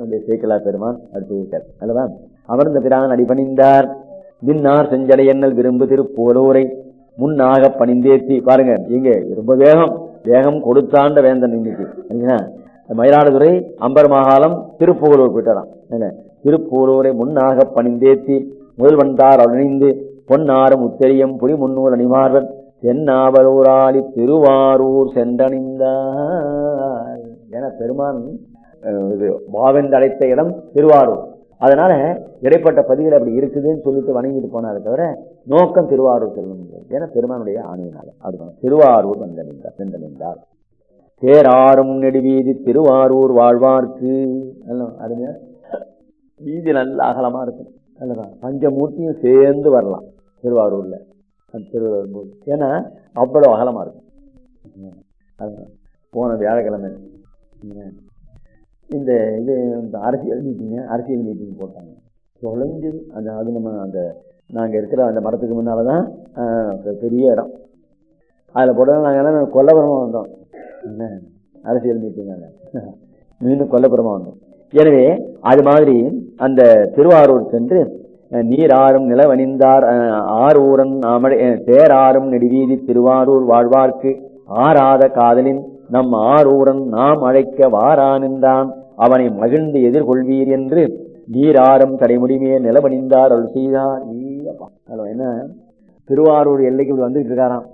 நம்முடைய சேக்கலா பெருமான் அடுத்து அல்லவா? அமர்ந்த பிரான் அடிபணிந்தார் விண்ணார் செஞ்சடை எண்ணல் விரும்பு திருப்போலூரை முன்னாக பணிந்தேத்தி பாருங்க இங்க ரொம்ப வேகம். வேகம் கொடுத்தாண்ட வேந்தன் இன்னைக்கு. சரிங்களா? மயிலாடுதுறை அம்பர் மாகாளம் திருப்புகலூர் போயிட்டாராம். என்ன? திருப்பூரூரை முன்னாக பணிந்தேத்தி முதல் வந்தார் அணிந்து பொன்னாரும் உத்தரியம் புரி முன்னூர் அணிமார்வன் தென்னாவலூராளி திருவாரூர் சென்றணிந்தார். என பெருமான் இது பாவென்று அழைத்த இடம் திருவாரூர். அதனால இடைப்பட்ட பதிகள் அப்படி இருக்குதுன்னு சொல்லிட்டு வணங்கிட்டு போனாரு தவிர நோக்கம் திருவாரூர் செல்ல முடியாது ஏன்னா பெருமானுடைய ஆணையினால. அதுதான். திருவாரூர் வந்தடைந்தார் சென்றடைந்தார் தேராறும் நெடுவீதி திருவாரூர் வாழ்வார்க்கு. அருமையா? வீதி நல்ல அகலமா இருக்கும் அல்லவா பஞ்சமூர்த்தியும் சேர்ந்து வரலாம் திருவாரூர்ல. திருவாரூர் ஏன்னா அவ்வளவு அகலமா இருக்கும் அதுதான். போன வியாழக்கிழமை. இந்த இது இந்த அரசியல் மீட்டிங்க அரசியல் மீட்டிங் போட்டாங்க. தொலைஞ்சது. அந்த அது நம்ம அந்த நாங்கள் இருக்கிற அந்த மரத்துக்கு முன்னால் தான் பெரிய இடம். அதில் போட்டால் நாங்கள் எல்லாம் கொல்லபுரமாக வந்தோம். என்ன? அரசியல் மீட்டிங் நாங்கள் மீண்டும் கொல்லபுரமாக வந்தோம். எனவே அது மாதிரி அந்த திருவாரூர் சென்று நீர் நீராறும் நிலவணிந்தார் ஆரூரன் அமழை தேராறும் நெடுவீதி திருவாரூர் வாழ்வார்க்கு ஆறாத காதலின் நம் ஆரூரன் நாம் அழைக்க வாரானின்றான் அவனை மகிழ்ந்து எதிர்கொள்வீர் என்று நீராரம் தடைமுடிமே நிலமணிந்தார் அருள் செய்தார் என்ன? திருவாரூர் எல்லைக்கு இப்படி வந்துட்டு இருக்காராம்.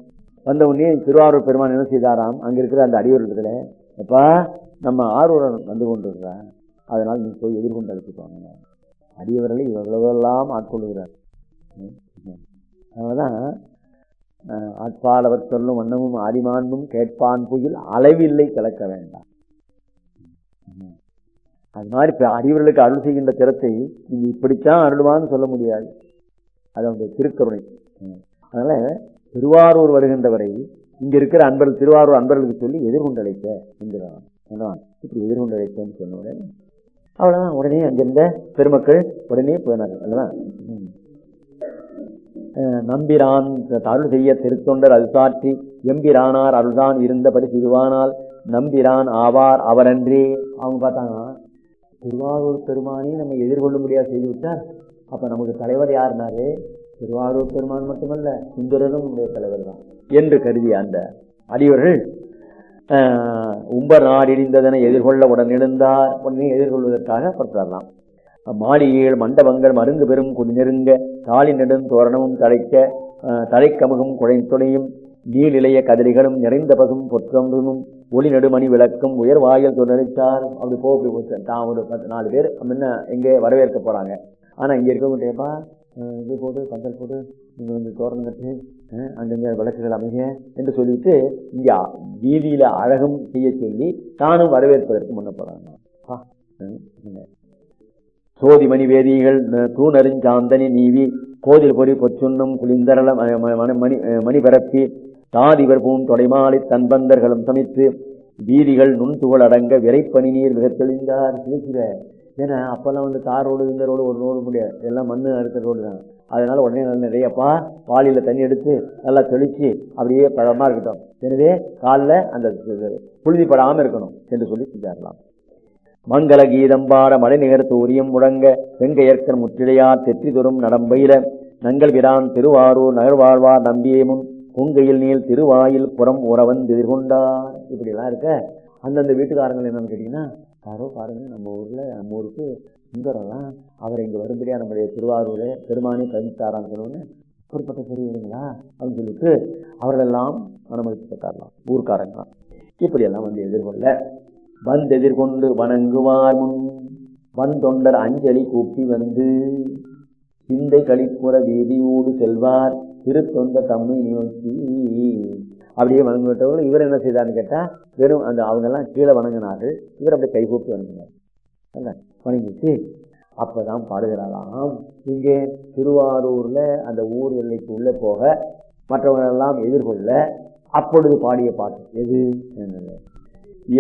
வந்த உடனே திருவாரூர் பெருமான் என்ன செய்தாராம்? அங்க இருக்கிற அந்த அடியோரத்துல எப்பா நம்ம ஆரூரன் வந்து கொண்டிருக்கிறார். அதனால் நீ போய் எதிர்கொண்டு அழைச்சிட்டு அடியவர்களை இவ்வளவெல்லாம் ஆட்கொள்கிறார் ம், ம். ஆட்பாளவர் சொல்லும் வண்ணமும் ஆடிமாண்பும் கேட்பான் புயல் அளவில்லை கலக்க வேண்டாம். அது மாதிரி இப்போ அறிவர்களுக்கு அருள் செய்கின்ற திறத்தை நீங்கள் இப்படித்தான் அருள்வான்னு சொல்ல முடியாது. அது அவங்க திருக்கருணை. அதனால் அதனால திருவாரூர் வருகின்றவரை இங்கே இருக்கிற அன்பர்கள் திருவாரூர் அன்பர்களுக்கு சொல்லி எதிர்கொண்டழைத்த என்கிறான். என்னவான் இப்படி எதிர்கொண்டழைத்தேன்னு சொன்ன உடனே அவ்வளவுதான். உடனே அங்கிருந்த பெருமக்கள் உடனே போயினார்கள் அல்லவா நம்பிரான் அருள் செய்ய திருத்தொண்டர் அது எம்பிரானார் அருள்தான் இருந்தபடி சிறுவானால் நம்பிரான் ஆவார் அவரன்றே. அவங்க பார்த்தாங்க திருவாரூர் பெருமானையும் நம்ம எதிர்கொள்ள முடியாது செய்து விட்டார் அப்போ நமக்கு தலைவர் யாருனாரு? திருவாரூர் பெருமான் மட்டுமல்ல சுந்தரரும் உடைய தலைவர் தான். என்று கருதிய அந்த அடியவர்கள் உம்ப நாடிந்ததனை எதிர்கொள்ள உடனிருந்தார். உடனே எதிர்கொள்வதற்காக புறப்படலாம். மாளிகைகள் மண்டபங்கள் மருங்கு பெரும் குடி நெருங்க தாலி நெடும் தோரணமும் தழைக்க ஆஹ், தழைக்கமுகும் குழைத்துணையும் நீளிலைய கதிரிகளும் நிறைந்த பசும் பொற்றொன்றும் ஒளி நெடுமணி விளக்கும் உயர் வாயில் துணரித்தார் அப்படி போக தான் ஒரு பத்து நாலு பேர் முன்ன எங்கே வரவேற்க போகிறாங்க ஆனால் இங்கே இருக்க இருக்கவங்கப்பா இது போட்டு பந்தல் போட்டு இங்க வந்து தோரணம் கட்டு அஹ், விளக்குகள் அமைக என்று சொல்லிட்டு இங்கே வீதியில் அழகும் செய்ய சொல்லி தானும் வரவேற்பதற்கு முன்ன போகிறாங்க சோதிமணி வேதிகள் தூணறிஞ்சாந்தனி நீவி கோதில் பொறி பொச்சுன்னம் குளிந்தரள மணி மணி மணி பரப்பி தாதிவர் பூம் தொடைமாலை தன்பந்தர்களும் சமைத்து வீதிகள் நுண்துகள் அடங்க விரைப்பணி நீர் மிக தெளிந்தார் சிரிக்கிற ஏன்னா அப்பெல்லாம் வந்து தார் ரோடு இந்த ரோடு ஒரு ரோடு முடியாது எல்லாம் மண்ணு இருக்கிற ரோடு தான். அதனால உடனே நல்ல நிறையப்பா பாலியில் தண்ணி எடுத்து நல்லா தெளித்து அப்படியே பழமாக இருக்கட்டும். எனவே காலில் அந்த புழுதிப்படாமல் இருக்கணும் என்று சொல்லி செஞ்சாரலாம் மங்கள கீதம் பாட மழை நிகரத்து உரியம் முழங்க வெங்கையற்கன் முற்றிடையார் தெற்றி தொறும் நடம்பயில நங்கள் விரான் திருவாரூர் நகர்வாழ்வார் நம்பியேமும் பொங்கையில் நீள் திருவாயில் புறம் உறவன் எதிர்கொண்டார் இப்படிலாம் இருக்க அந்தந்த வீட்டுக்காரங்கள் என்னன்னு கேட்டீங்கன்னா யாரோ பாருங்க நம்ம ஊரில் நம்ம ஊருக்கு சுந்தரெல்லாம் அவர் இங்கே வரும்படியா நம்முடைய திருவாரூர் பெருமானி பதித்தாரான்னு சொல்லுவோன்னு அப்படிப்பட்ட தெரியுதுங்களா அப்படின்னு சொல்லிட்டு அவர்களெல்லாம் மனமகிழ்ச்சிப்பட்டாரலாம் ஊர்க்காரங்களாம். இப்படியெல்லாம் வந்து எதிர்கொள்ள வந்து எதிர்கொண்டு வணங்குவார் முன் வந்தொண்டர் அஞ்சலி கூப்பி வந்து சிந்தை கழிப்புற வீதியோடு செல்வார் திருத்தொண்ட தம்மை நோக்கி. அப்படியே வணங்கிவிட்டவர்கள் இவர் என்ன செய்தார்னு கேட்டால் வெறும் அந்த அவங்கெல்லாம் கீழே வணங்கினார்கள். இவர் அப்படியே கைகூப்பி வணங்கினார். வணங்கிட்டு அப்போ தான் பாடுகிறாராம். இங்கே திருவாரூரில் அந்த ஊர் எல்லைக்கு உள்ளே போக மற்றவர்களெல்லாம் எதிர்கொள்ள அப்பொழுது பாடிய பாட்டு எது? என்னது?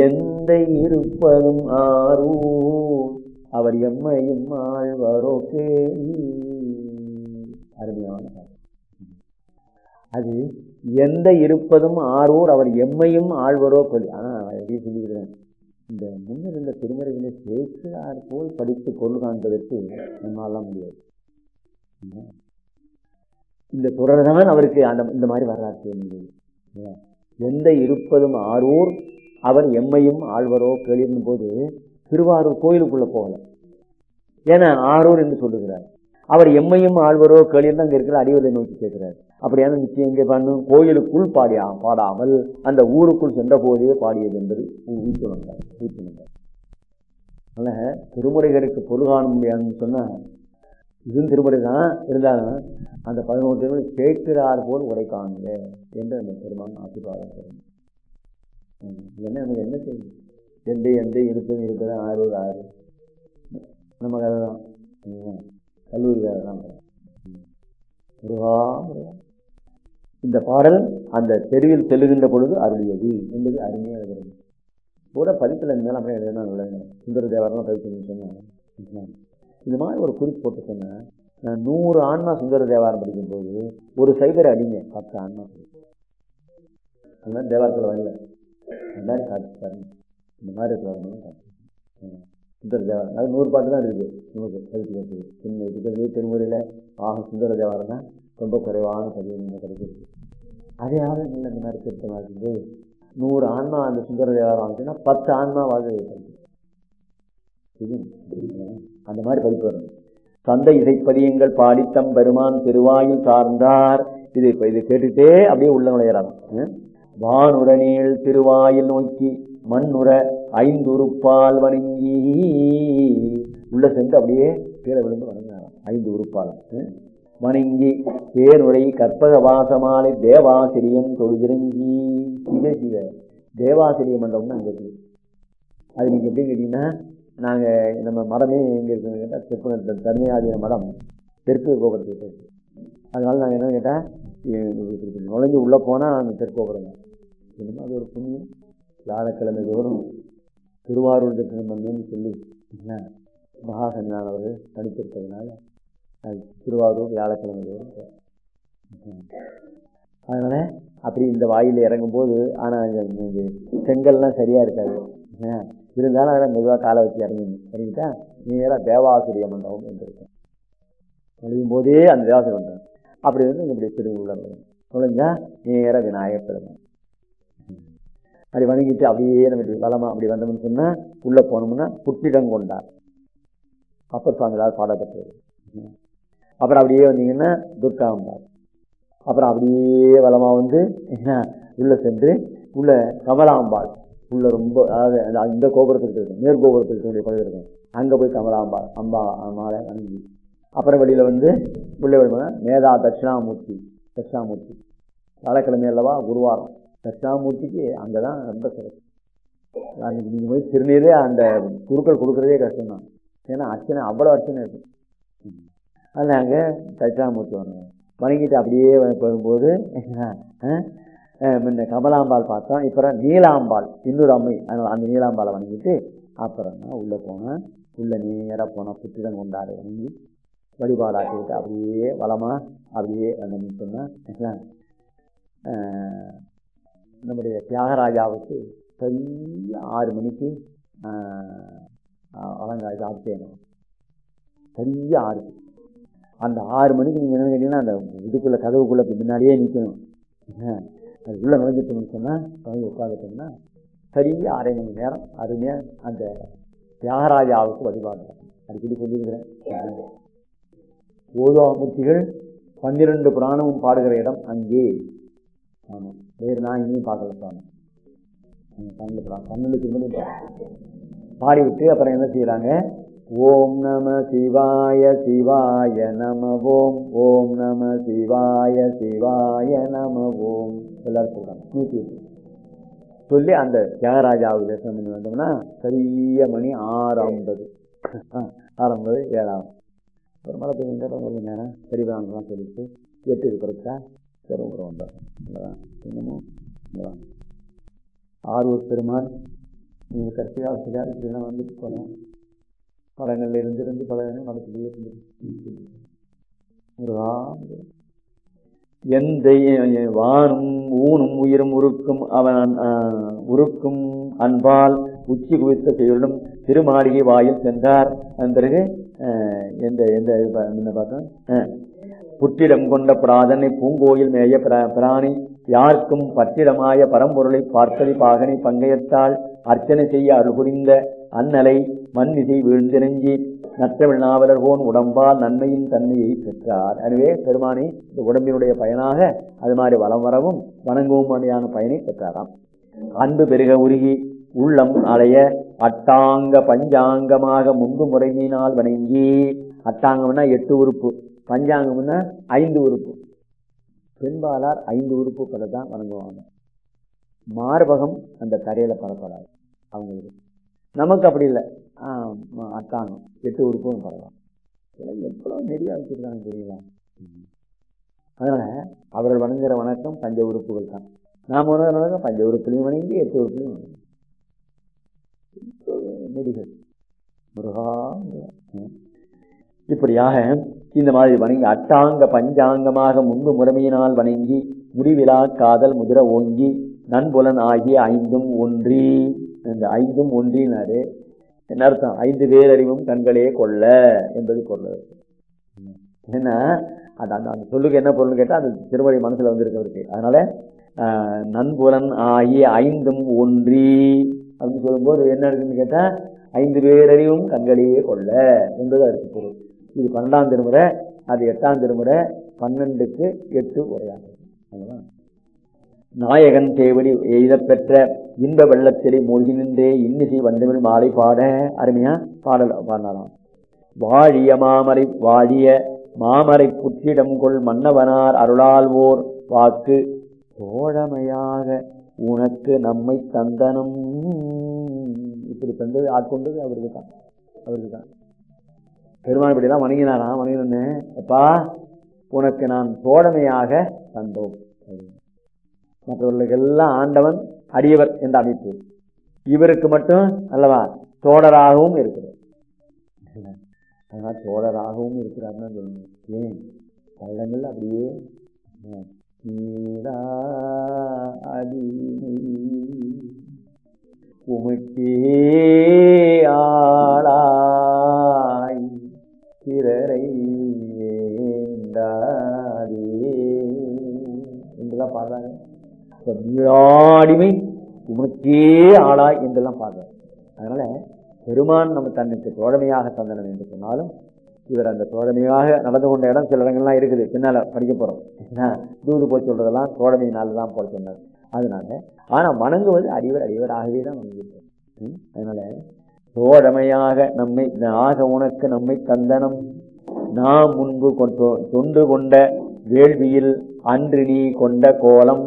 எந்த இருப்பதும் ஆரூர் அவர் எம்மையும் ஆழ்வாரோ கேள்வி அருமையான பாட்டு. அது எந்த இருப்பதும் ஆர்வோர் அவர் எம்மையும் ஆழ்வரோ கொல்லி ஆனால் எப்படி சொல்லிக்கிறேன்? இந்த முன்னர் இந்த திருமுறைகளை சேர்க்கிறார் போல் படித்து கொள் காண்பதற்கு நம்மளால முடியாது. இந்த தொடர் தான் அவருக்கு அந்த இந்த மாதிரி வரலாற்று இருந்தது எந்த இருப்பதும் ஆரூர் அவர் எம்மையும் ஆழ்வரோ கேள்வி போது திருவாரூர் கோயிலுக்குள்ள போகல. ஏன்னா ஆரூர் என்று சொல்லுகிறார். அவர் எம்மையும் ஆழ்வரோ கேளிர்னு அங்கே இருக்கிற அடிவரை நோக்கி கேட்கிறார். அப்படியான நிச்சயம் எங்கே பண்ணும் கோயிலுக்குள் பாடியா பாடாமல் அந்த ஊருக்குள் சென்ற போதே பாடியது என்பது ஊற்றுணர்ந்தார் ஊற்றுணர்ந்தார் அதனால திருமுறைகளுக்கு பொருள் காண முடியாதுன்னு சொன்னால் இதுவும் திருமுறை தான் இருந்தாலும் அந்த பதினோரு திருமுறை கேட்கிறார் போல் உரை காணுங்க என்று அந்த பெருமான் ஆசீர்வாதம் பெறும் என்ன நமக்கு என்ன செய்யும் எந்த எந்த இருப்பது இருக்கிற ஆறு ஆறு. நமக்கு அதுதான் கல்லூரி கதை தான் முருகா. இந்த பாடல் அந்த தெருவில் செல்லுகின்ற பொழுது அருளியது என்பது அருமையாக இருக்கிறது. கூட பதிப்பில் இருந்தாலும் அப்படியே எழுதுனா நல்லது சுந்தர தேவாரம் பதிப்பு சொன்னேன் இந்த மாதிரி ஒரு குறிப்பு போட்டு சொன்னேன் நான் நூறு ஆன்மா சுந்தர தேவாரம் படிக்கும்போது ஒரு சைபரை அடிங்க பத்து ஆன்மா மாதிரி தேவாரத்தில் வரல எல்லாரும் காட்சி பாருங்க. இந்த மாதிரி இருக்கிறவங்க சுந்தர தேவாரம் அது நூறு பாட்டு தான் இருக்குது நமக்கு பதிப்பு இருக்குது சின்ன இருக்கிறதே திருமுறையில் ஆக சுந்தர தேவாரம் தான் ரொம்ப குறைவான பதிவு நம்ம கிடைக்கிறது அதையாவது நல்ல இந்த மாதிரி திருத்தமாக நூறு ஆன்மா அந்த சுந்தர தேவாரம் வந்துச்சுன்னா பத்து ஆன்மாவாக இது அந்த மாதிரி பதிப்பு வரும். சந்தை இசைப்பதியங்கள் பாடித்தம் பெருமான் திருவாயில் சார்ந்தார். இது இப்போ இது கேட்டுட்டே அப்படியே உள்ள நுழையிறாங்க வானுடனே திருவாயில் நோக்கி மண்ணுற ஐந்துருப்பால் வணங்கி. உள்ள சென்று அப்படியே கீழே விழுந்து வணங்கினாராம் ஐந்து உறுப்பால் வணங்கி. பேருரை கற்பக வாசமாலை தேவாசிரியன் தொழுதிரங்கி சிவ சிவ தேவாசிரிய மண்டபம்னு அங்கே இருக்குது. அது நீங்கள் எப்படி கேட்டீங்கன்னா நாங்கள் நம்ம மடமே எங்கே இருக்குன்னு கேட்டால் திருப்பணத்தில் தன்மையாதின மடம் தெற்கு கோபுரத்துக்கிட்ட இருக்கு அதனால நாங்கள் என்னன்னு கேட்டால் நுழைஞ்சு உள்ளே போனால் அந்த தெற்கோபுரம் தான். அது ஒரு புண்ணியம். வியாழக்கிழமை தோறும் திருவாரூர் தரிசனம் சொல்லி மகாசன்யான் அவர்கள் நடித்திருப்பதனால அது திருவாரூர் வியாழக்கிழமை அதனால் அப்படி இந்த வாயில் இறங்கும்போது ஆனால் இந்த செங்கல்லாம் சரியாக இருக்காது. இருந்தாலும் அதில் மெதுவாக காலை வச்சு இறங்கிங்க இறங்கிட்டா நேராக தேவாசிரிய மண்டபம் வந்துருக்கும் நுழையும் போதே அந்த தேவாசிரிய மண்டபம். அப்படி வந்து இப்படி திருவிழா நுழைஞ்சா நேராக விநாயகர் பெருமான். அப்படி வணங்கிட்டு அப்படியே நம்ம இப்படி அப்படி வந்தோம்னு சொன்னால் உள்ளே போனோம்னா புட்டிடம் கொண்டார். அப்பர் சுவாமிகளால் பாடப்பட்டது அப்புறம் அப்படியே வந்தீங்கன்னா துர்காம்பார். அப்புறம் அப்படியே வளமாக வந்து உள்ளே சென்று உள்ள கமலாம்பாள். உள்ள ரொம்ப அதாவது இந்த கோபுரத்துக்கு இருக்கும் மேற்கோபுரத்தில் இருக்கக்கூடிய பகுதி இருக்கும். அங்கே போய் கமலாம்பாள் அம்பா மாலை வணங்கி. அப்புறம் வெளியில் வந்து உள்ளே வரும்போது மேதா தட்சிணாமூர்த்தி தட்சிணாமூர்த்தி. வியாழக்கிழமை அல்லவா குருவாரம் தட்சிணாமூர்த்திக்கு அங்கே தான் ரொம்ப சிறப்பு. அன்றைக்கி நீங்கள் போய் திருநீரே அந்த குருக்கள் கொடுக்குறதே கஷ்டம் தான். ஏன்னா அர்ச்சனை அவ்வளோ அர்ச்சனை இருக்கும் அது நாங்கள் தட்சிணாமூர்த்தி வரணும் வணங்கிட்டு அப்படியே வரும்போது இந்த கமலாம்பாள் பார்த்தோம். இப்போ நீலாம்பாள் இன்னொரு அம்மை அதனால் அந்த நீலாம்பாளை வணங்கிட்டு அப்புறம் தான் உள்ளே போனேன். உள்ளே நேராக போனால் புத்திரன் கொண்டாடு வணங்கி வழிபாடாக்கிட்டு அப்படியே வளமாக அப்படியே வந்தோம்னு சொன்னால் நம்முடைய தியாகராஜாவுக்கு சரியா ஆறு மணிக்கு அலங்காரி ஆச்சேனம் சரியா ஆறு. அந்த ஆறு மணிக்கு நீங்கள் என்ன கேட்டீங்கன்னா அந்த இதுக்குள்ளே கதவுக்குள்ளே முன்னாடியே நிற்கணும் அது உள்ளே நுழைஞ்சிட்டோம்னு சொன்னால் நுழைஞ்சு உட்காந்துட்டோம்னா சரியா அரை மணி நேரம் அருமையாக அந்த தியாகராஜாவுக்கு வழிபாடு. அடிக்கடி சொல்லியிருக்கிறேன். ஓதுவாமூர்த்திகள் பன்னிரண்டு புராணமும் பாடுகிற இடம் அங்கே. ஆமாம் வேறு நான் இனியும் பார்க்கல சுவாமி பன்னெண்டு கண்ணுக்கு பன்னெண்டுக்கு பாடிவிட்டு அப்புறம் என்ன செய்கிறாங்க ஓம் நம சிவாய சிவாய நம ஓம் ஓம் நம சிவாய சிவாய நம ஓம் எல்லாரும் சொல்கிறாங்க நூற்றி சொல்லி அந்த தியாகராஜாவுக்கு தேசம் பண்ணி வந்தோம்னா சரிய மணி ஆறு ஐம்பது. ஆறு ஐம்பது ஏழாம் ஒரு மழை பெய்யுங்க ரொம்ப நேரம். பெரியவங்கலாம் சொல்லிட்டு. எட்டு குறைச்சா? பெரும்புறம் வந்தோம் இன்னமும் பெருமாள் நீங்கள் கடைசி காலத்தில் இப்படிலாம் வந்துட்டு போனோம். படங்கள்ல இருந்து இருந்து பல நடத்திலேயே முருகா எந்த வானும் ஊனும் உயிரும் உருக்கும் அவன் உருக்கும் அன்பால் உச்சி குவித்த செய்யுடன் திருமாளிகை வாயில் சென்றார். அந்த பிறகு எந்த எந்த என்ன பார்த்தோம்? புற்றிடம் கொண்ட பிராதனை பூங்கோயில் மேய பிராணி யாருக்கும் பற்றிடமாய பரம்பொருளை பார்ப்பதி பாகனை பங்கையத்தால் அர்ச்சனை செய்ய அருள் புரிந்த அன்னலை மண்மிசை வீழ்ந்திரஞ்சி நற்றமிழ் நாவலர்கோன் உடம்பால் நன்மையின் தன்மையை பெற்றார். எனவே பெருமானி இந்த உடம்பினுடைய பயனாக அது மாதிரி வலம் வரவும் வணங்கவும் மாதிரியான பயனை பெற்றாராம். அன்பு பெருக உருகி உள்ளம் அலைய அட்டாங்க பஞ்சாங்கமாக முன்பு முறைமையினால் வணங்கி அட்டாங்கம்னா எட்டு உறுப்பு. பஞ்சாங்கம்னா ஐந்து உறுப்பு. பெண்பாலார் ஐந்து உறுப்புகளை தான் வணங்குவாங்க. மார்பகம் அந்த தரையில் பரப்படாது அவங்களுக்கு நமக்கு அப்படி இல்லை. அத்தாங்கம். எட்டு உறுப்பும் பரவாயில்ல. இதெல்லாம் நெறியாக நெறியா வச்சிருக்காங்க தெரியுங்களா அவர்கள் வணங்குகிற வணக்கம் பஞ்ச உறுப்புகள் தான். நாம் வணங்குற வணக்கம் பஞ்ச உறுப்புலையும் வணங்கி எட்டு உறுப்புலையும் வணங்கி. நெறிகள். முருகா இப்படியாக இந்த மாதிரி வணங்கி அட்டாங்க பஞ்சாங்கமாக முன்பு முறைமையினால் வணங்கி முடிவிலா காதல் முதிர ஓங்கி நண்புலன் ஆகிய ஐந்தும் ஒன்றி. இந்த ஐந்தும் ஒன்றினாரு. என்ன அர்த்தம்? ஐந்து பேரறிவும் கண்களே கொள்ள என்பது பொருள். ஏன்னா அது அந்த அந்த சொல்லுக்கு என்ன பொருள்னு கேட்டால் அந்த திருமறை மனசில் வந்திருக்கவருக்கு அதனால நண்புலன் ஆகிய ஐந்தும் ஒன்றி அப்படின்னு சொல்லும்போது என்ன இருக்குன்னு கேட்டால் ஐந்து பேரறிவும் கண்களே கொள்ள என்பது அதுக்கு பொருள். இது பன்னெண்டாம் திருமுறை அது எட்டாம் திருமுறை பன்னெண்டுக்கு எட்டு உரையாகும் நாயகன் தேவடி எய்தப் பெற்ற இன்ப வெள்ளத்திலே மூழ்கி நின்றே இன்னிசை வந்தமிழ் மாலை பாட அருமையா பாடல் பாடலாம் வாழிய மாமரை வாழிய மாமரை புற்றிடம் கொள் மன்னவனார் அருளால்வோர் வாக்கு. தோழமையாக உனக்கு நம்மை தந்தனம். இப்படி தந்தது ஆட்கொண்டது அவருக்கு தான் அவருக்கு தான் பெருமான் இப்படி தான் வணங்கினாராம். வணங்கினே அப்பா உனக்கு நான் தோழமையாக தந்தோம். மற்றவர்களுக்கெல்லாம் ஆண்டவன் அடியவர் என்ற அமைப்பு. இவருக்கு மட்டும் அல்லவா தோழராகவும் இருக்கிறார். அதனால் தோழராகவும் இருக்கிறாருன்னு சொல்லணும் ஏன்? பள்ளங்கள் அப்படியே நீடா உமக்கே பெருமான் நம்ம தன்னுக்கு தோழமையாக தந்தனம் என்று சொன்னாலும் இவர் அந்த தோழமையாக நடந்து கொண்ட இடம் சில இடங்கள்லாம் இருக்குது. பின்னால் படிக்க போகிறோம் என்ன, தூது போய் சொல்றதெல்லாம் தோழமையினால் தான் போட சொன்னார். அதனால ஆனால் வணங்குவது அறிவர் அறிவராகவே தான் வணங்கியிருக்கார் அதனால் அதனால தோழமையாக நம்மை ஆக உனக்கு நம்மை தந்தனம். நாம் முன்பு கொண்டோ- தொண்டு கொண்ட வேள்வியில் அன்று நீ கொண்ட கோலம்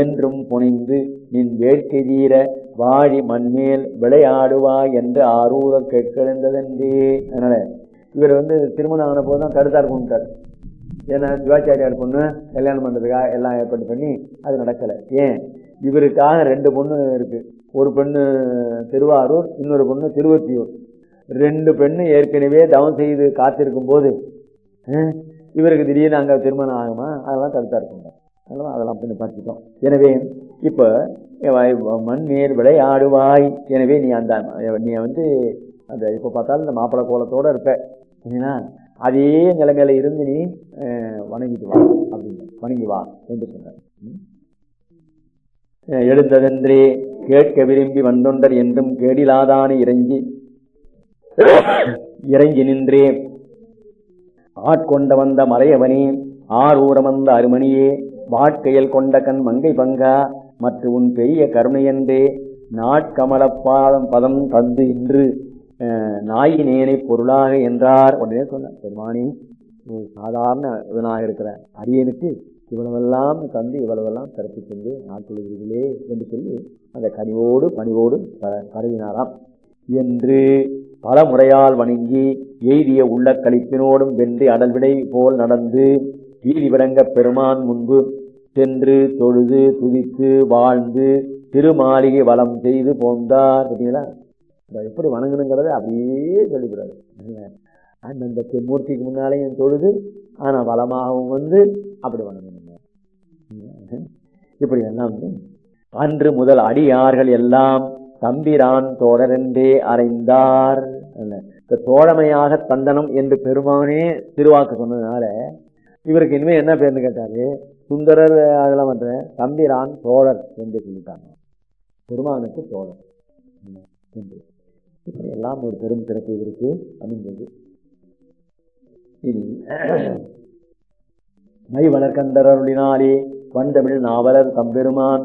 என்றும் புனைந்து நின் வேட்கை தீர வாழி மண்மேல் விளையாடுவாய் என்று ஆரூர கேட்கின்றதென்றே அதனால இவர் வந்து திருமணம் ஆன போது தான் கருத்தார் கொண்டுட்டார். ஏன்னா சிவாச்சாரியார் பொண்ணு கல்யாணம் பண்ணுறதுக்காக எல்லாம் ஏற்பாடு பண்ணி அது நடக்கலை. ஏன்? இவருக்காக ரெண்டு பொண்ணு இருக்குது ஒரு பெண்ணு திருவாரூர் இன்னொரு பொண்ணு திருவத்தியூர் ரெண்டு பெண்ணு ஏற்கனவே தவம் செய்து காத்திருக்கும் போது இவருக்கு திடீர்னு அங்கே திருமணம் ஆகுமா? அதெல்லாம் தடுத்தா இருக்கும் அதெல்லாம் அதெல்லாம் பண்ணி பார்த்துட்டோம். எனவே இப்போ மண் மேல் விளையாடுவாய். எனவே நீ அந்த நீ வந்து அந்த இப்போ பார்த்தாலும் இந்த மாப்பிள்ளை கோலத்தோட இருப்ப. சரிங்களா அதே நிலைமையில இருந்து நீ வணங்கிட்டு வா அப்படின்னு. வணங்கி வா என்று சொன்னார். எழுந்ததென்றே கேட்க விரும்பி வந்தொண்டர் என்றும் கேடிலாதான இறங்கி இறங்கி நின்றே. ஆட்கொண்ட வந்த மறையவனே ஆரூரம் வந்த அருமணியே வாட்கையல் கொண்ட கண் மங்கை பங்கா மற்றும் உன் பெரிய கருணையன்றே நாட்கமலப்பாதம் பதம் தந்து இன்று நாயினேனை பொருளாக என்றார். உடனே சொன்னார் பெருமானி சாதாரண இவனாக இருக்கிற. அரியனுக்கு இவ்வளவெல்லாம் தந்து இவ்வளவெல்லாம் கருத்து சென்று நாட்கொள்கிறீர்களே என்று சொல்லி அந்த கனிவோடு பணிவோடு ப- என்று பல முறையால் வணங்கி எய்திய உள்ள கழிப்பினோடும் வென்று அடல்விடை போல் நடந்து வீதி விளங்க பெருமான் முன்பு சென்று தொழுது துதித்து வாழ்ந்து திருமாளிகை வளம் செய்து போந்தார். பார்த்தீங்களா எப்படி வணங்கணுங்கிறத அப்படியே சொல்லிவிடாது அந்தந்த மூர்த்திக்கு முன்னாலேயும் தொழுது ஆனால் வளமாகவும் வந்து அப்படி வணங்கணுங்க. இப்படி எல்லாம் அன்று முதல் அடியார்கள் எல்லாம் தம்பிரான் தோழரென்றே அறைந்தார். இந்த தோழமையாக தந்தனம் என்று பெருமானே திருவாக்கு சொன்னதுனால இவருக்கு இனிமேல் என்ன பேர்னு கேட்டாரு? சுந்தரர் அதெல்லாம் பண்ணுறேன் தம்பிரான் தோழர் என்று சொல்லிட்டாங்க. பெருமானுக்கு தோழர். என்று. எல்லாம் ஒரு பெரும் சிறப்பு இவருக்கு அமைந்தது இனி மை வளர்கண்டருளினாலே வந்தமிழ் நாவலர் தம்பெருமான்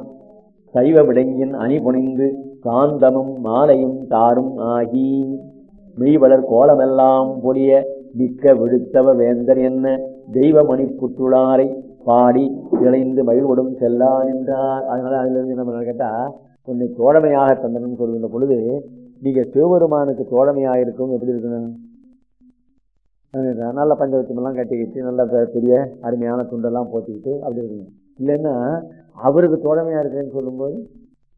சைவ விடங்கின் அணி புனைந்து சாந்தமும் மாலையும் தாரும் ஆகி மெய்வளர் கோலமெல்லாம் பொழிய மிக்க விழுத்தவ வேந்தர் என்ன தெய்வ மணிப்புற்றுளாரை பாடி இழைந்து மகிழ்வுடும் செல்லா நின்றார் அதனால அதுல இருந்து நம்ம கேட்டா உன்னை தோழமையாக தந்தனும் சொல்கின்ற பொழுது நீங்க சிவபெருமானுக்கு தோழமையாக இருக்கும் எப்படி இருக்கணும்? நல்ல பஞ்சவத்தியமெல்லாம் கட்டிக்கிட்டு நல்ல பெரிய அருமையான துண்டெல்லாம் போட்டுக்கிட்டு அப்படி இருக்கணும். இல்லைன்னா அவருக்கு தோழமையாக இருக்கிறேன்னு சொல்லும்போது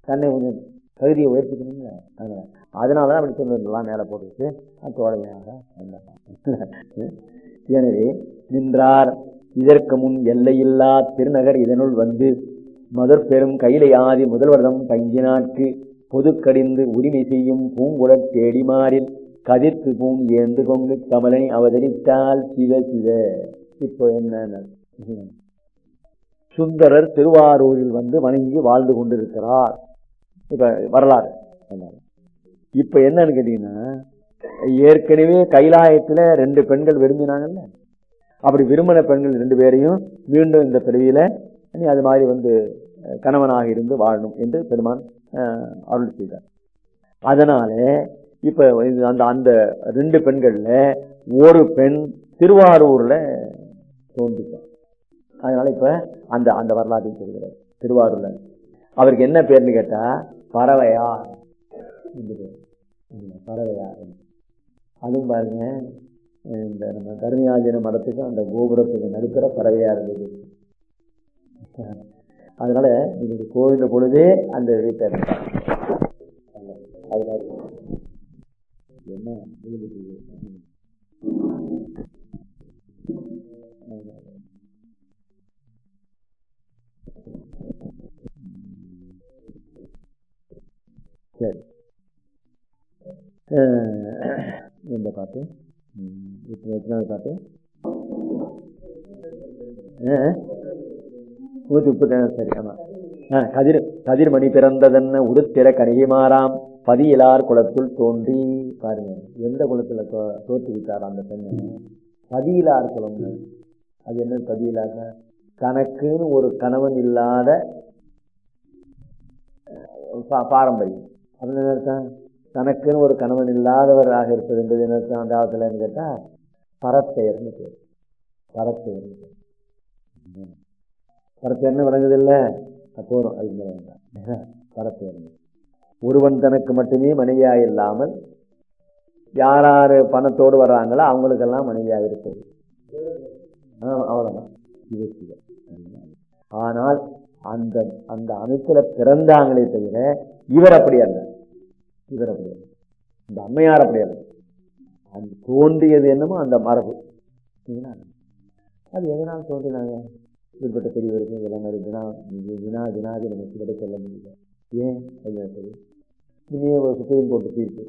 தன்னை கொஞ்சம் தகுதியை உயர்த்திக்கணுங்க அதனால அதனால தான் அப்படி சொன்னதெல்லாம் மேலே போட்டுக்கிட்டு தோழமையாக எனவே நின்றார். இதற்கு முன் எல்லையில்லா திருநகர் இதனுள் வந்து மதுர் பெரும் கைலை ஆதி முதல்வர்தம் பொது பொதுக்கடிந்து உரிமை செய்யும் பூங்குழற் தேடிமாறில் கதிர்த்து பூம் ஏந்து கொங்கு கமலனை அவதரித்தால் சிவ சிவ. இப்போ என்ன சுந்தரர் திருவாரூரில் வந்து வணங்கி வாழ்ந்து கொண்டிருக்கிறார். இப்ப வரலாறு. இப்ப என்னன்னு கேட்டீங்கன்னா ஏற்கனவே கைலாயத்துல ரெண்டு பெண்கள் விரும்பினாங்கல்ல அப்படி விரும்பின பெண்கள் ரெண்டு பேரையும் மீண்டும் இந்த பிறவியில நீ அது மாதிரி வந்து கணவனாக இருந்து வாழணும் என்று பெருமான் அருள் செய்தார். அதனால இப்ப அந்த அந்த ரெண்டு பெண்கள்ல ஒரு பெண் திருவாரூர்ல தோன்றிட்டார் அதனால இப்ப அந்த அந்த வரலாற்றையும் சொல்கிறார் திருவாரூர்ல. அவருக்கு என்ன பேர்னு கேட்டா பறவையார் பறவையார் அதுவும் பாருங்க இந்த நம்ம கருணியாஜன மடத்துக்கு அந்த கோபுரத்துக்கு நடுக்கிற பறவையாக இருந்தது. அதனால் நீங்க கோவிந்த பொழுதே அந்த வீட்டை அதனால என்ன சரி இந்த பாட்டு. எத்தனாவது பாட்டு நூற்றி முப்பத்தி சரி ஆமாம் கதிர் கதிர்மணி பிறந்ததென்ன உடுத்திர கனிமாறாம் பதியிலார் குளத்துள் தோன்றி பாருங்க எந்த குளத்துல தோற்றுவித்தார் அந்த பெண்ணை? பதியிலார் குளம். அது என்ன பதியிலார் தனக்குன்னு ஒரு கணவன் இல்லாத பாரம்பரியம். அப்படின்னு என்ன அர்த்தம்? தனக்குன்னு ஒரு கணவன் இல்லாதவராக இருப்பது என்பது என்ன அர்த்தம்? அந்த காலத்துலன்னு கேட்டால் பரப்பெயர்னு பேர். பரப்பெயர்னு பேர். பரப்பெயர்னு போதும் இல்லை போறோம் அது பரப்பெயர்னு. ஒருவன் தனக்கு மட்டுமே மனைவியாக இல்லாமல் யார் யார் பணத்தோடு வர்றாங்களோ அவங்களுக்கெல்லாம் மனைவியாக இருப்பது அவ்வளவுதான். ஆனால் அந்த அந்த அமைப்பில் பிறந்தாங்களே தவிர இவர் அப்படி அல்ல. இவர் அப்படி அல்ல. இந்த அம்மையார் அப்படி அல்ல. அந்த தோன்றியது என்னமோ அந்த மரபு. அது எதனால் தோன்றினாங்க? இப்படிப்பட்ட பெரியவருக்கும் இதெல்லாம் மாதிரி வினா வினா வினாதி நமக்கு விட சொல்ல முடியல. ஏன்? அது இனிய ஒரு சுப்ரீம் கோர்ட்டு தீர்ப்பு.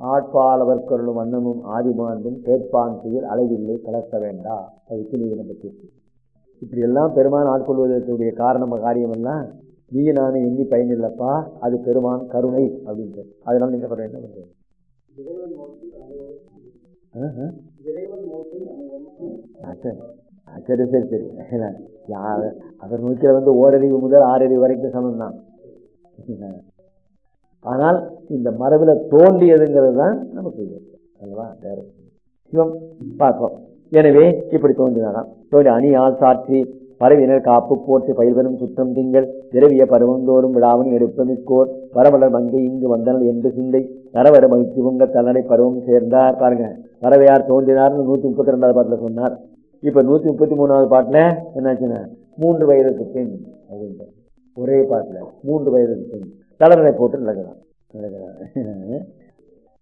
ஆட்பாளவர்க்கருளும் வண்ணமும் ஆதிமாண்டும் கேட்பான் துயில் அளவில்லை கலர்த்த வேண்டா. அதுக்கு நீதிமன்ற தீர்ப்பு. இப்படி எல்லாம் பெருமான் ஆட்கொள்வதற்குரிய காரணம் காரியமெல்லாம் நீ நானும் எண்ணி பயனில்லப்பா. அது பெருமான் கருணை அப்படின்ட்டு அதனால நீங்கள் என்ன பண்றது சரி. சரி சரி யார் அவர் நூற்றில் வந்து ஓரறிவு முதல் ஆறறிவு வரைக்கும் சமம் தான் ஆனால் இந்த மரபில் தோன்றியதுங்கிறது தான் நமக்கு அல்லவா? வேற சிவம் பார்ப்போம். எனவே இப்படி தோன்றினாராம். தோன்றி அணி ஆள் சாற்றி பறவையினர் காப்பு போட்டு பயிர்வரும் சுற்றம் திங்கள் திரவிய பருவந்தோறும் விழாவும் எடுப்பமிக்கோர் வரவலர் மங்கை இங்கு வந்தனர் என்று சிந்தை. நரவர மகிழ்ச்சி உங்க தன்னடை பருவம் சேர்ந்தார். பாருங்க பறவையார் தோன்றினார்னு நூத்தி முப்பத்தி ரெண்டாவது பாட்டுல சொன்னார். இப்ப நூத்தி முப்பத்தி மூணாவது பாட்டுல என்னாச்சுன்னா மூன்று வயதுக்கு பெண் அப்படின்ட்டு ஒரே பாட்டுல மூன்று வயதுக்கு பெண் தலைவரை போட்டு நடக்கிறார். நடக்கிறான்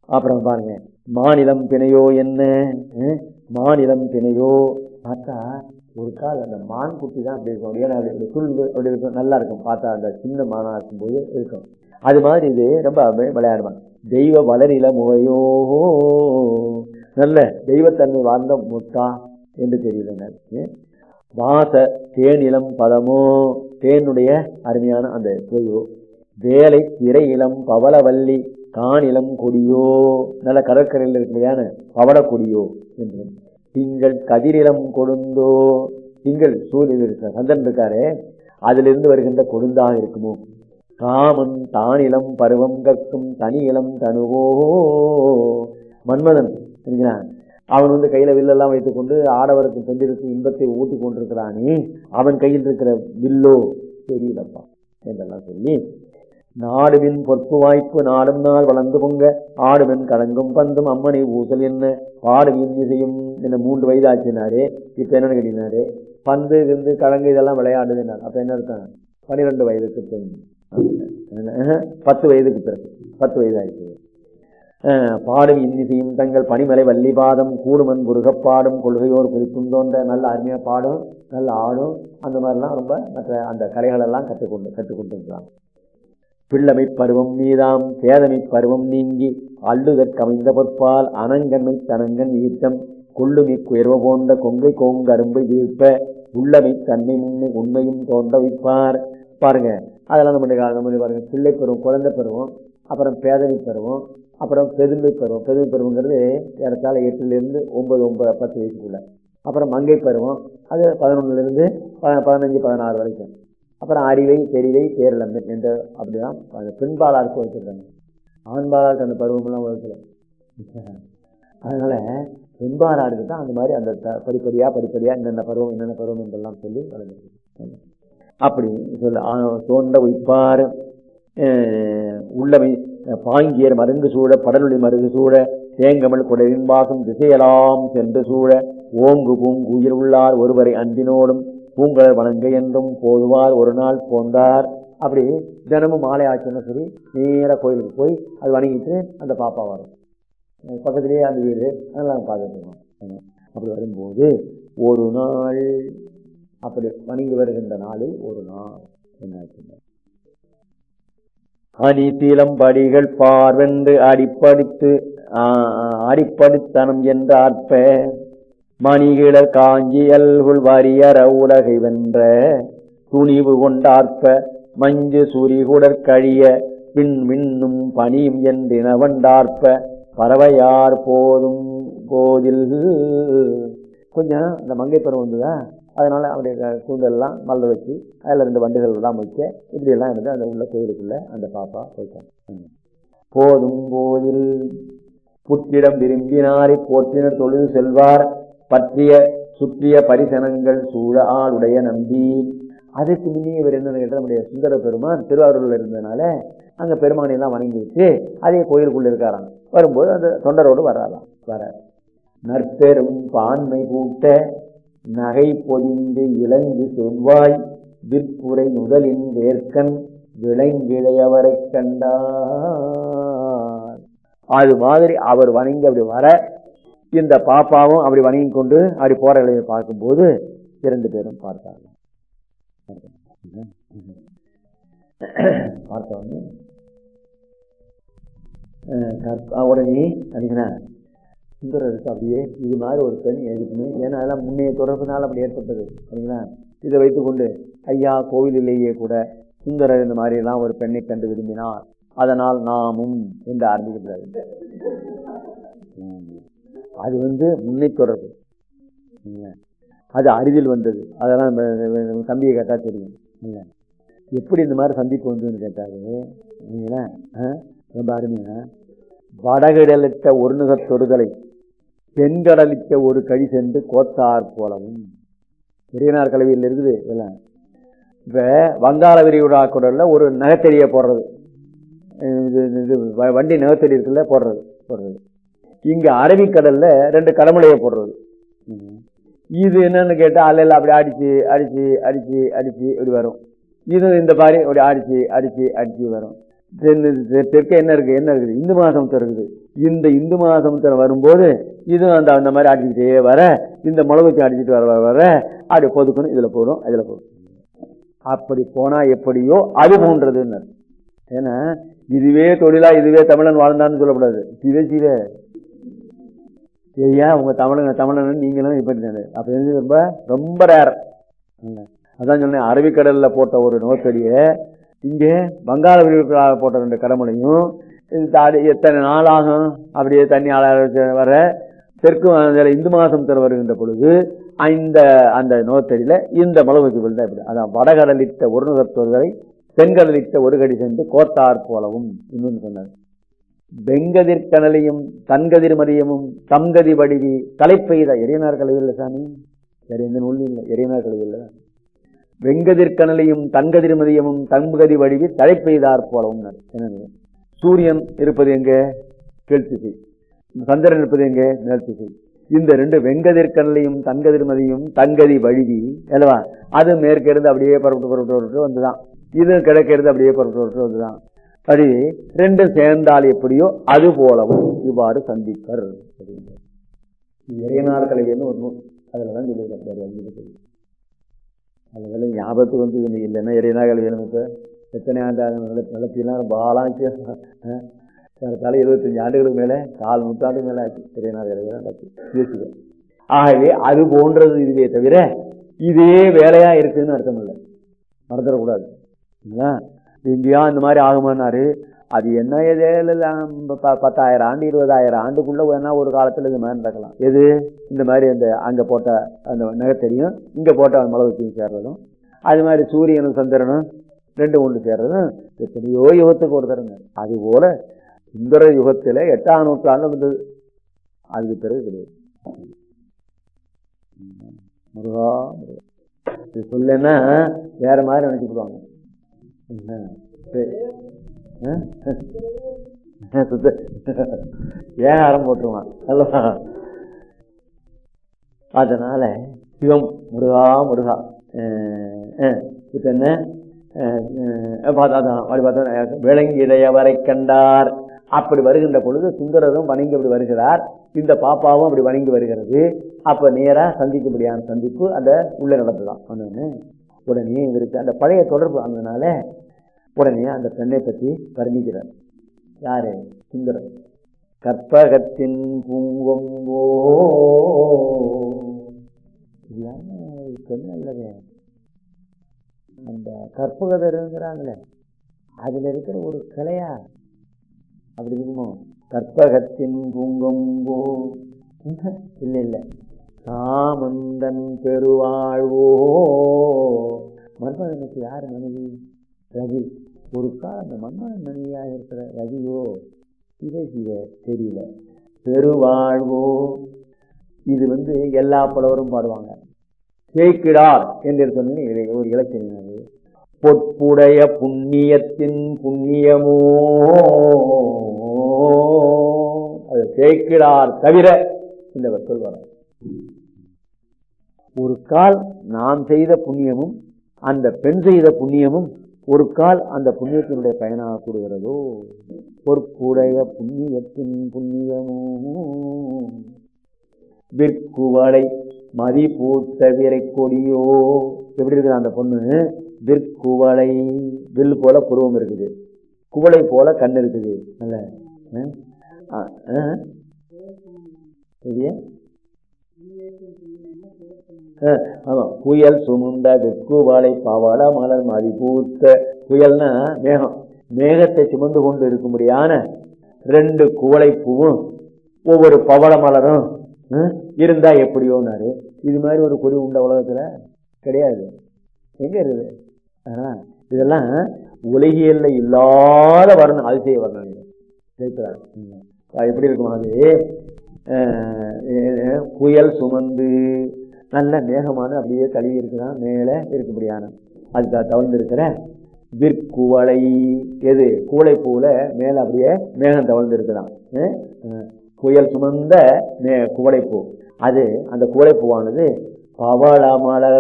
அப்புறம் பாருங்க மாநிலம் பிணையோ என்ன? மாநிலம் பிணையோ. பார்த்தா ஒரு கால் அந்த மான் குட்டி தான் அப்படி இருக்கும். ஏன்னா அப்படி சுருள் அப்படி இருக்கும். நல்லா இருக்கும். பார்த்தா அந்த சின்ன மானாக இருக்கும்போது இருக்கும். அது மாதிரி இது ரொம்ப அப்படியே தெய்வ வளரில முகையோ நல்ல தெய்வத்தன்மை வாழ்ந்த முத்தா என்று தெரியல வாச தேனிலம் பதமோ. தேனுடைய அருமையான அந்த சுவையோ வேலை திரை இளம் பவளவல்லி. காணிலம் கொடியோ. நல்ல கடற்கரையில் இருக்கிறதான பவள கொடியோ என்று. திங்கள் கதிரிலம் கொடுந்தோ. திங்கள் சூரியன் இருக்க சந்திரன் இருக்காரே அதிலிருந்து வருகின்ற கொடுந்தாக இருக்குமோ? காமன் தானிலம் பருவம் கற்கும் தனி இளம் தனுவோ. மன்மதன் சரிங்களா? அவன் வந்து கையில வில்லெல்லாம் வைத்துக்கொண்டு ஆடவருக்கு பெண்டிருக்கு இன்பத்தை ஊட்டி கொண்டிருக்கிறானே. அவன் கையில் இருக்கிற வில்லோ தெரியலப்பா என்றெல்லாம் சொல்லி நாடுவின் பொற்பு வாய்ப்பு நாடும் நாள் வளர்ந்து பொங்க ஆடுவன் கடங்கும் பந்தும் அம்மனை ஊசல் என்ன பாடுவின் இசையும் என்ன மூன்று வயது ஆச்சுனாரு இப்ப என்னன்னு கேட்டீங்கன்னாரு பந்து இருந்து கலங்கு இதெல்லாம் விளையாடுதுனார் அப்ப என்ன அர்த்தம்? பனிரெண்டு வயதுக்கு பெண் பத்து வயதுக்கு பிறகு. பத்து வயது ஆயிடுச்சு பாடும் இன்னிசையும் தங்கள் பனிமலை வள்ளிபாதம் கூடுமன் முருகப்பாடும் கொள்கையோர் குறிப்பும் தோன்ற நல்ல அருமையாக பாடும் நல்ல ஆடும் அந்த மாதிரிலாம் ரொம்ப மற்ற அந்த கலைகளெல்லாம் கற்றுக்கொண்டு கற்றுக்கொண்டிருக்கலாம் பிள்ளமை பருவம் நீதாம் பேதமை பருவம் நீங்கி அள்ளுதற்கமைந்த பொற்பால் அனங்கன்மை தனங்கன் ஈட்டம் கொள்ளுமை குயர்வ போன்ற கொங்கை கோங்கரும்பு வீழ்ப்ப உள்ளமை தன்மை முன்னே உண்மையும் தோன்ற வைப்பார் பாருங்க அதெல்லாம் நம்முடைய நம்முடைய பாருங்க பிள்ளை பருவம் குழந்தை பருவம் அப்புறம் பேதமை பருவம் அப்புறம் பெருமை பருவம். பெருமை பருவங்கிறது ஏறத்தாழ எட்டுலேருந்து ஒம்பது ஒம்பது பத்து வயசுக்குள்ள. அப்புறம் மங்கை பருவம் அது பதினொன்னுலேருந்து பதினஞ்சு பதினாறு வரைக்கும். அப்புறம் அறிவை தெரிவை பேரிழமை என்ற அப்படிதான் பெண்பாளாருக்கு வச்சிருக்காங்க ஆண்பாளாருக்கு அந்த பருவமெல்லாம் வகுக்கல அதனால் பெண்பாளாருக்கு தான் அந்த மாதிரி அந்த படிப்படியாக படிப்படியாக என்னென்ன பருவம் என்னென்ன பருவம் என்றெல்லாம் சொல்லி வளர்ந்துருக்கு அப்படி சொல்ல தோண்ட வைப்பார் உள்ளமை பாங்கியர் மருந்து சூழ படலொளி மருந்து சூழ தேங்கமல் குடவின் வாசம் திசையலாம் சென்று சூழ ஓங்கு பூங்குயிர் உள்ளார் ஒருவரை அன்பினோடும் பூங்கலர் வணங்க என்றும் போதுவார் ஒரு நாள் போந்தார். அப்படி தினமும் மாலை ஆச்சுன்னா சரி நேராக கோயிலுக்கு போய் அது வணங்கிட்டு அந்த பாப்பா வரும். பக்கத்துலேயே அந்த வீடு அதெல்லாம் பார்த்துட்டு இருக்கோம். அப்படி வரும்போது ஒரு நாள் அப்படி வணங்கி வருகின்ற நாளில் ஒரு நாள் என்ன அடித்தீலம்படிகள் பார்வென்று அடிப்படித்து அடிப்படுத்தனம் என்ற ஆற்ப மணிகிழர் காஞ்சியல்குள் வரியற உலகை வென்ற துணிவு கொண்டார்ப்ப மஞ்சு சுரிகுடற் கழிய பின் மின்னும் பணியும் என்றினவண்டார்ப்ப பறவையார் போதும் போதில். கொஞ்சம் இந்த மங்கை பருவம் வந்துதா? அதனால் அவருடைய கூந்தல்லாம் மலர் வச்சு அதில் ரெண்டு வண்டுகள் எல்லாம் வைக்க இப்படியெல்லாம் இருந்து அந்த உள்ள கோயிலுக்குள்ளே அந்த பாப்பா போயிட்டாங்க போதும் போதில். புற்றிடம் விரும்பினாரை போற்றினர் தொழில் செல்வார். பற்றிய சுற்றிய பரிசனங்கள் சூழ ஆளுடைய நம்பி. அதுக்கு முன்னே இவர் என்ன கேட்டால் நம்முடைய சுந்தர பெருமான் திருவாரூரில் இருந்ததுனால அங்கே பெருமானை எல்லாம் வணங்கி வச்சு அதே கோயிலுக்குள்ளே இருக்காராம். வரும்போது அந்த தொண்டரோடு வராலாம் வர நற்பெரும் பான்மை கூட்ட நகை பொதிந்து இளங்கு செவ்வாய் விற்புரை முதலின் வேர்க்கன் விளைங்கிழையவரை கண்டார். அது மாதிரி அவர் வணங்கி அப்படி வர இந்த பாப்பாவும் அப்படி வணங்கி கொண்டு அப்படி போற இலையை பார்க்கும்போது இரண்டு பேரும் பார்த்தாங்க பார்த்தவொடனே உடனே நினைக்கிறேன் சுந்தரருக்கு அப்படியே இது மாதிரி ஒரு பெண் எதுக்குமே ஏன்னா அதெல்லாம் முன்னைய தொடர்புனால அப்படி ஏற்பட்டது சரிங்களா இதை வைத்துக்கொண்டு ஐயா கோவிலிலேயே கூட சுந்தரர் இந்த மாதிரி எல்லாம் ஒரு பெண்ணை கண்டு விரும்பினார். அதனால் நாமும் என்று ஆரம்பிக்கிறார் அது வந்து முன்னை தொடர்பு. அது அறிவில் வந்தது. அதெல்லாம் தம்பியை கேட்டால் தெரியும். இல்லை எப்படி இந்த மாதிரி சந்திப்பு வந்ததுன்னு கேட்டாரு. ரொம்ப அருமையா. வடகிடலிட்ட ஒருநுக தொடுதலை தென்கடலிட்ட ஒரு கழி சென்று கோத்தார் போலவும். பெரியனார் கலவியில் இருக்குது இதெல்லாம். இப்போ வங்காள விரிவுடா குடலில் ஒரு நகைத்தறியை போடுறது. இது வண்டி நகைத்தறி இருக்குல்ல போடுறது போடுறது. இங்க அரபிக்கடல்ல ரெண்டு கடமுலையை போடுறது. இது என்னன்னு கேட்டா அல்ல அப்படி அடிச்சு அடிச்சு அடிச்சு அடிச்சு இப்படி வரும். இது இந்த மாதிரி அப்படி அடிச்சு அடிச்சு அடிச்சு வரும். தெற்க என்ன இருக்கு? என்ன இருக்குது? இந்து மாசமுத்திரம் இருக்குது. இந்த இந்து மாசமுத்திரம் வரும்போது இதுவும் அந்த அந்த மாதிரி அடிச்சுக்கிட்டே வர இந்த மிளகு அடிச்சுட்டு வர வர அப்படி பொதுக்கணும் இதில் போடும் இதில் போடும். அப்படி போனால் எப்படியோ அது போன்றதுன்னு ஏன்னா இதுவே தொழிலா இதுவே தமிழன் வாழ்ந்தான்னு சொல்லக்கூடாது சிவ சிவ. ஐயா உங்க தமிழன் தமிழன் நீங்களும் இப்படி அப்ப ரொம்ப ரொம்ப ரேர் அதான் சொன்னேன் அரபிக்கடலில் போட்ட ஒரு நோக்கடியை. இங்கே வங்காள விரிவுகளால் போட்ட ரெண்டு கடமலையும் தாடி எத்தனை நாள் ஆகும்? அப்படியே தண்ணி ஆளாக வர தெற்கு இந்து மாசம் தர வருகின்ற பொழுது இந்த அந்த நோத்தடியில் இந்த மிளகு விழுந்தா இப்படி அதான் வடகடலிட்ட ஒரு நுகர்த்தோர்களை தென்கடலிட்ட ஒரு கடி சென்று கோத்தார் போலவும் இன்னொன்று சொன்னார். வெங்கதிர்கனலையும் தன்கதிர் மதியமும் தம்கதி வடிவி தலைப்பெய்த எரியனார் கலவில்லை சாமி? வேற எந்த நூலும் இல்லை. எரியனார் கலவில்லை வெங்கதிர்கனலையும் தன்கதிர் மதியமும் தம்பகதி வடிவி தலைப்பெய்தார் போலவும் என்ன சூரியன் இருப்பது எங்க? கீழ்த்திசை சந்திரன் இருப்பது எங்க? மேல்திசை இந்த ரெண்டு வெங்கதிர்கனலையும் தன்கதிர் தங்கதி தன்கதி வழுவி அல்லவா? அது மேற்கிருந்து அப்படியே பரப்பிட்டு பரப்பிட்டு பரப்பிட்டு வந்துதான். இது கிழக்கிருந்து அப்படியே பரப்பிட்டு பரப்பிட்டு வந்துதான். படி ரெண்டும் சேர்ந்தால் எப்படியோ அது போலவும் இவ்வாறு சந்திப்பர் இறையனார் கலைவியன்னு ஒரு நூல். அதுலதான் சொல்லியிருக்காரு அதுல ஞாபகத்துக்கு வந்து இது இல்லைன்னா இறையனார் கல்வியணும் இப்போ. எத்தனை ஆண்டு நடத்திலாம் பாலாச்சு ஆளாச்சு தலை இருபத்தஞ்சு ஆண்டுகளுக்கு மேலே கால் நூற்றாண்டுக்கு மேலே ஆச்சு. இறைநாள் கல்வியெல்லாம் நடத்தி பேசுகிறேன் ஆகவே அது போன்றது இதுவே தவிர இதே வேலையாக இருக்குதுன்னு அர்த்தம் இல்லை. மறந்துடக்கூடாது. இந்தியா இந்த மாதிரி ஆகுமானாரு அது என்ன எதேல பத்தாயிரம் ஆண்டு இருபதாயிரம் ஆண்டுக்குள்ள வேணா ஒரு காலத்துல இது மாதிரி நடக்கலாம். எது? இந்த மாதிரி அந்த அங்க போட்ட அந்த நகத்தடியும் இங்க போட்ட மிளகுத்தையும் சேர்றதும். அது மாதிரி சூரியனும் சந்திரனும் ரெண்டு ஒன்று சேர்றதும். எத்தனையோ யுகத்துக்கு ஒரு தருங்க அது போல சுந்தர யுகத்துல எட்டாம் நூற்றாண்டு வந்தது அதுக்கு பிறகு கிடையாது. முருகா இது சொல்லுன்னா வேற மாதிரி நினைச்சுக்கிடுவாங்க. ஏகாரம் போட்டுருவான்? அல்லவா? அதனால சிவம் முருகா முருகா. இப்ப என்ன? விளங்கிடையவரை கண்டார். அப்படி வருகின்ற பொழுது சுந்தரரும் வணங்கி அப்படி வருகிறார். இந்த பாப்பாவும் அப்படி வணங்கி வருகிறது. அப்ப நேராக சந்திக்கும்படியான சந்திப்பு அந்த உள்ள நடந்துதான். உடனே இவருக்கு அந்த பழைய தொடர்பு அதனால உடனே அந்த பெண்ணை பற்றி வர்ணிக்கிறார் யாரு? சுந்தரம். கற்பகத்தின் பூங்கொம்போ பெண் அல்லவே. அந்த கற்பகதருங்கிறாங்களே அதில் இருக்கிற ஒரு கிளையா? அப்படி இருக்குமோ? கற்பகத்தின் பூங்கொம்போ இல்லை இல்லை. சாமந்தன் பெருவாழ்வோ. மன்மதனுக்கு யார் மனைவி? ரவி. ஒரு கால அந்த மன்மதன் மனைவியாக இருக்கிற ரவியோ? இதை இதை தெரியல. பெருவாழ்வோ. இது வந்து எல்லா புலவரும் பாடுவாங்க. ஜெயிக்கிறார் என்று சொன்னீங்க ஒரு இலக்கியம் பொற்புடைய புண்ணியத்தின் புண்ணியமோ. அது ஜெயிக்கிறார் தவிர இந்த சொல்வார். ஒரு கால் நாம் செய்த புண்ணியமும் அந்த பெண் செய்த புண்ணியமும் ஒரு கால் அந்த புண்ணியத்தினுடைய பயனாக கூடுகிறதோ? பொற்குடைய புண்ணியத்தின் புண்ணியமும். விற்குவளை மதி பூத்த விரை கொடியோ? எப்படி இருக்குது அந்த பொண்ணு? விற்குவளை வில் போல புருவம் இருக்குது. குவளை போல கண் இருக்குது. அல்ல ஆமாம் புயல் சுமுண்ட வெக்குவாளை பவள மலர் மதிபூத்த புயல்னா மேகம். மேகத்தை சுமந்து கொண்டு இருக்கும்படியான ரெண்டு குவளை பூவும் ஒவ்வொரு பவள மலரும் இருந்தா எப்படியோனாரு இது மாதிரி ஒரு கொடி உண்ட உலகத்துல கிடையாது. எங்க இருக்குது? இதெல்லாம் உலகியல்ல இல்லாத வர்ணம் அதிசய வர்ணம் எப்படி இருக்கும் அது? புயல் சுமந்து நல்ல மேகமான அப்படியே கழுவி இருக்கிறான் மேலே இருக்கும்படியான. அதுக்காக தவழ்ந்திருக்கிற விற்குவளை. எது? கூளை பூவில் மேலே அப்படியே மேகம் தவழ்ந்திருக்குதான் புயல் சுமந்த மே குவளைப்பூ அது அந்த குவளைப்பூவானது பவள மலர்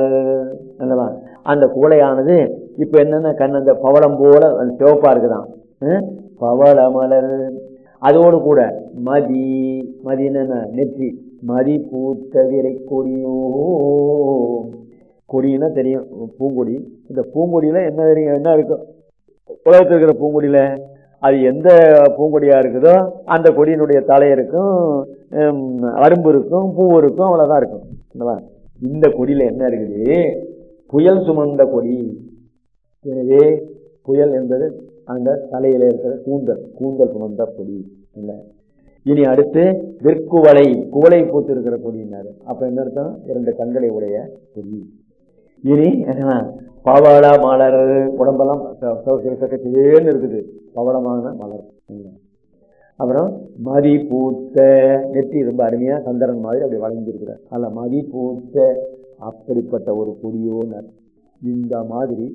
அல்லவா? அந்த குவளையானது இப்போ என்னென்ன கண் அந்த பவளம் போல அந்த சிவப்பா இருக்குதான் பவள மலர் அதோடு கூட மதி மதின நெற்றி மதி பூத்த விரை கொடியோ. கொடின்னா தெரியும் பூங்கொடி. இந்த பூங்கொடியில் என்ன தெரியும் என்ன இருக்கும்? உலகத்தில் இருக்கிற பூங்கொடியில் அது எந்த பூங்கொடியாக இருக்குதோ அந்த கொடியினுடைய தலை இருக்கும் அரும்பு இருக்கும் பூ இருக்கும் அவ்வளோதான் இருக்கும். என்னவா? இந்த கொடியில் என்ன இருக்குது? புயல் சுமந்த கொடி. எனவே புயல் என்பது அந்த தலையில் இருக்கிற கூந்தல் கூந்தல் சுமந்த கொடி இல்லை? இனி அடுத்து வெற்குவளை குவளை பூத்து இருக்கிற கொடினாரு அப்ப என்ன அர்த்தம்? இரண்டு கண்களை உடைய கொடி. இனி என்ன? பவள மலர் உடம்பெல்லாம் ச- இருக்குது பவளமான மலர் அப்புறம் மதி பூத்த நெற்றி ரொம்ப அருமையா சந்திரன் மாதிரி அப்படி வளைஞ்சிருக்கிறார் அல்ல மதி பூத்த அப்படிப்பட்ட ஒரு கொடியோனர் இந்த மாதிரி